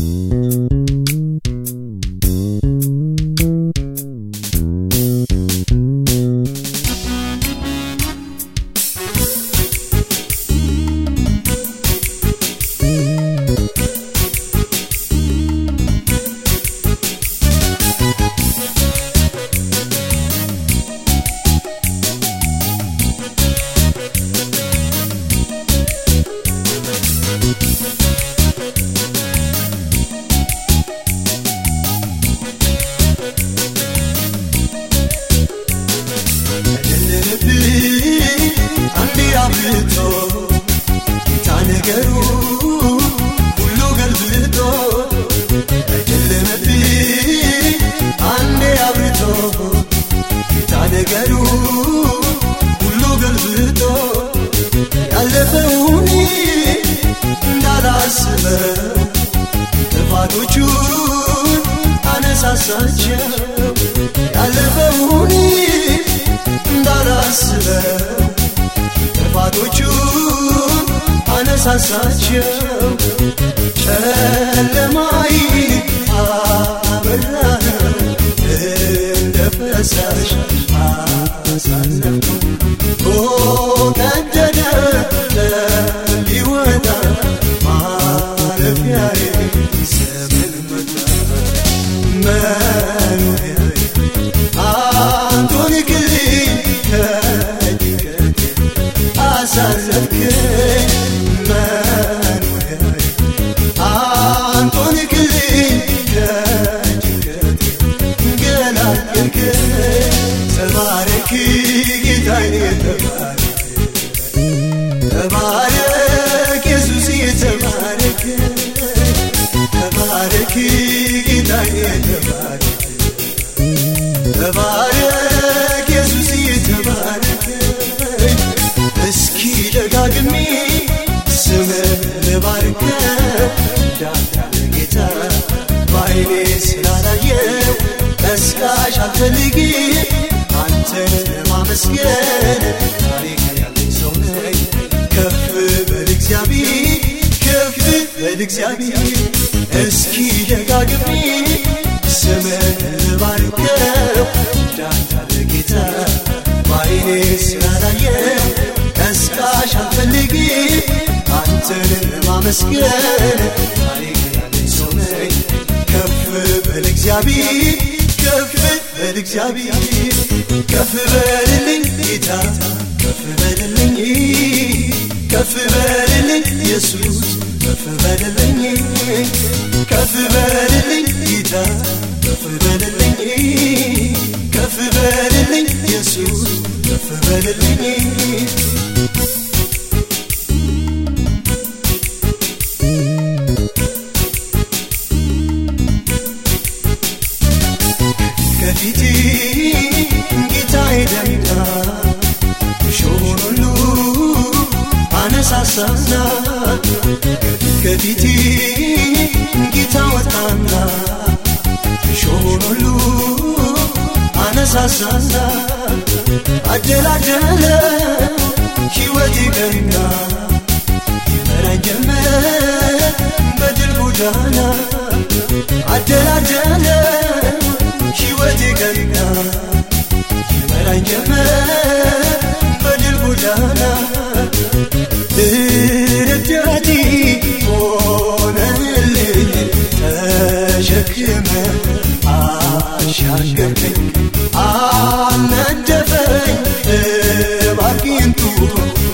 Mm-hmm. garuu fuuldoo galmeetoo ajjeelemeetii aanee abritoo itaane garuu fuuldoo galmeetoo yaalleefeewuni ndalaasime efaatochuun aneesaasaachee yaalleefeewuni ndalaasime. አነሳሳቸው ጨለማይ አበራ እንደ ፈሳሽ አሳለፍኩ ቀደደ ሊወጣ ማረፊያዬ ተባረክ ጌታዬ ተባረክ ተባረክ ኢየሱስ ተባረክ ተባረክ ጌታዬ ተባረክ ተባረክ ተባረክ። እስኪ ደጋግሜ ስምህን ልባርከ ጌታ በዓይኔ ስላላየው ቀስቃሽ አልፈልግም አንተን ለማመስገን ታሪክ ያለኝ ሰው ነኝ ከፍ በል እግዚአብሔር ከፍ በል እግዚአብሔር እስኪ ደጋግሜ ስምህን ልባርከው እንዳንተ ጌታ በዓይኔ ስላላየው ቀስቃሽ አልፈልግም አንተን ለማመስገን ታሪክ ያለኝ ሰው ነኝ ከፍ በል እግዚአብሔር ከፍ በል እግዚአብሔር ከፍ በልልኝ ጌታ ከፍ በልልኝ ከፍ በልልኝ ኢየሱስ ከፍ በልልኝ ከፍ በልልኝ ከፊቴ ጌታ ወጣና ሾሆን ሁሉ አነሳሳና አደላደለ ሕይወቴ ቀና ይመራኝ ጀመረ በድል ጎዳና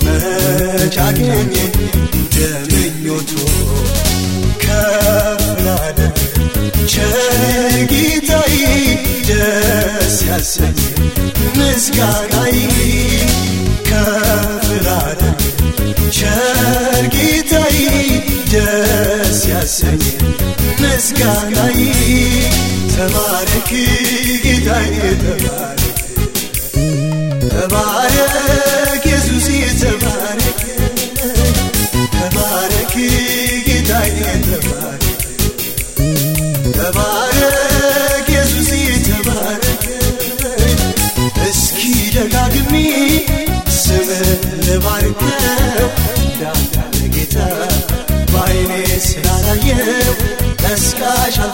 መቻገኝ እንደምኞቱ ከፍ ላለ ቸር ጌታዬ ደስ ያሰኝ ምስጋናዬ ከፍ ላለ ቸር ጌታዬ ደስ ያሰኝ ምስጋናዬ ተባረክ ጌታዬ ተባረክ ተባረክ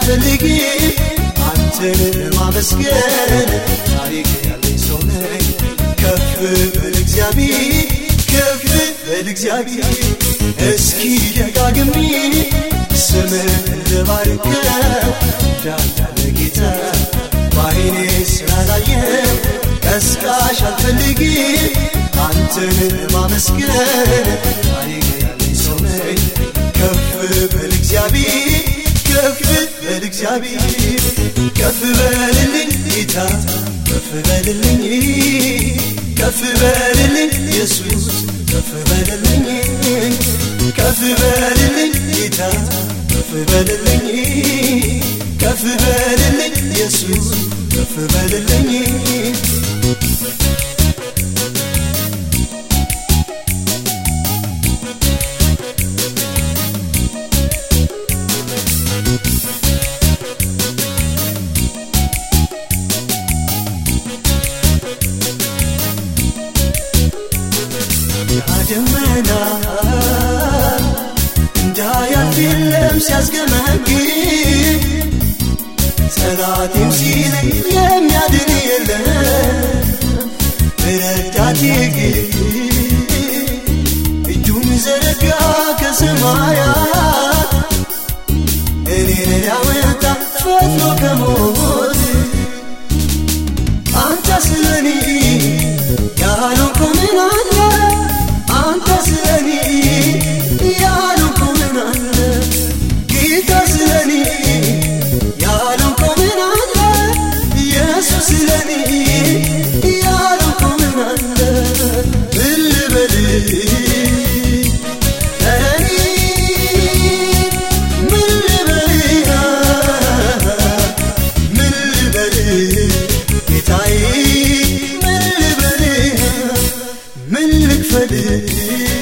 አልፈልግም አንተን ማመስገን ታሪክ ያለኝ ሰው ነኝ። ከፍ በል እግዚአብሔር ከፍ በል እግዚአብሔር። እስኪ ደጋግሜ ስምህን ልባርከው እንዳለ ጌታ በዓይኔ ስላላየው ቀስቃሽ አልፈልግም አንተን ማመስገን ታሪክ ያለኝ ሰው ነኝ። ከፍ በል እግዚአብሔር በል እግዚአብሔር ከፍ በልልኝ ጌታ ከፍ በልልኝ ከፍ በልልኝ ኢየሱስ ከፍ በልልኝ ከፍ በልልኝ ጌታ ከፍ በልልኝ ከፍ በልልኝ ኢየሱስ ከፍ በልልኝ የለም ሲያስገመግም ጠላቴም ሲለኝ የሚያድን የለም ረዳቴ ግን እጁን ዘረጋ ከሰማያት እኔን ሊያወጣ ፈጥኖ ከሞት Dick for Dick.